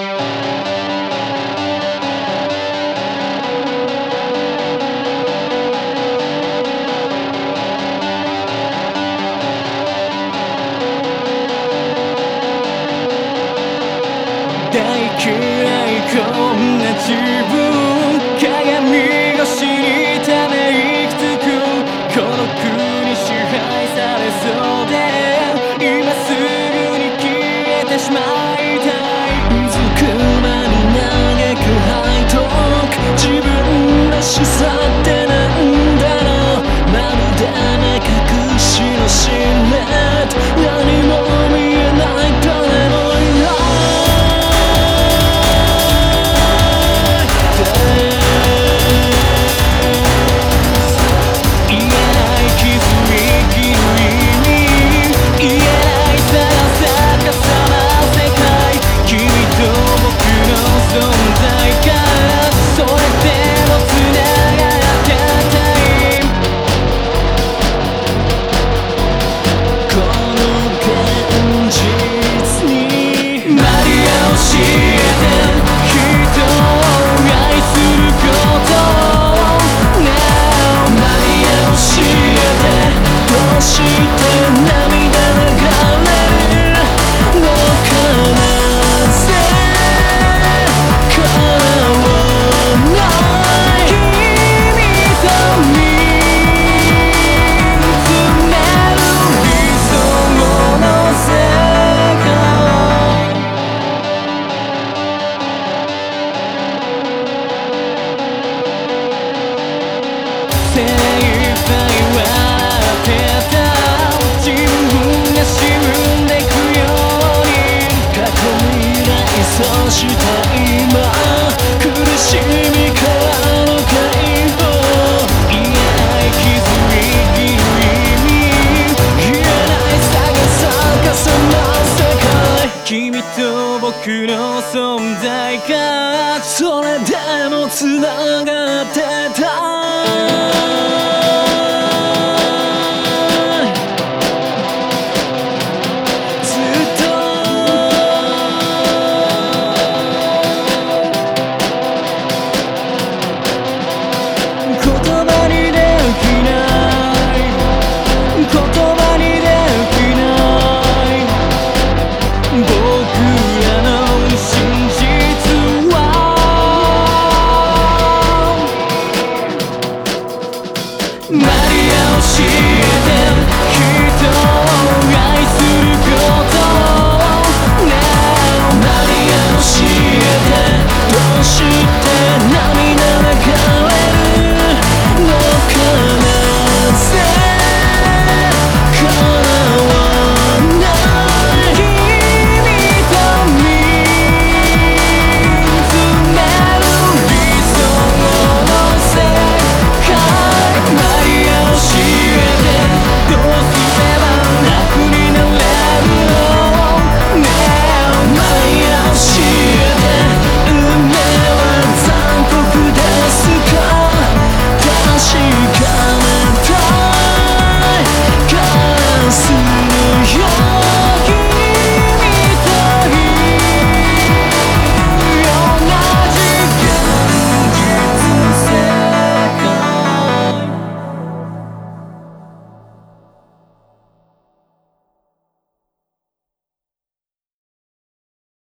大嫌いこんな自分 she として今苦しみからの解放言えない傷にぎる意味言えない探さう重な世界君と僕の存在がそれでも繋がってた she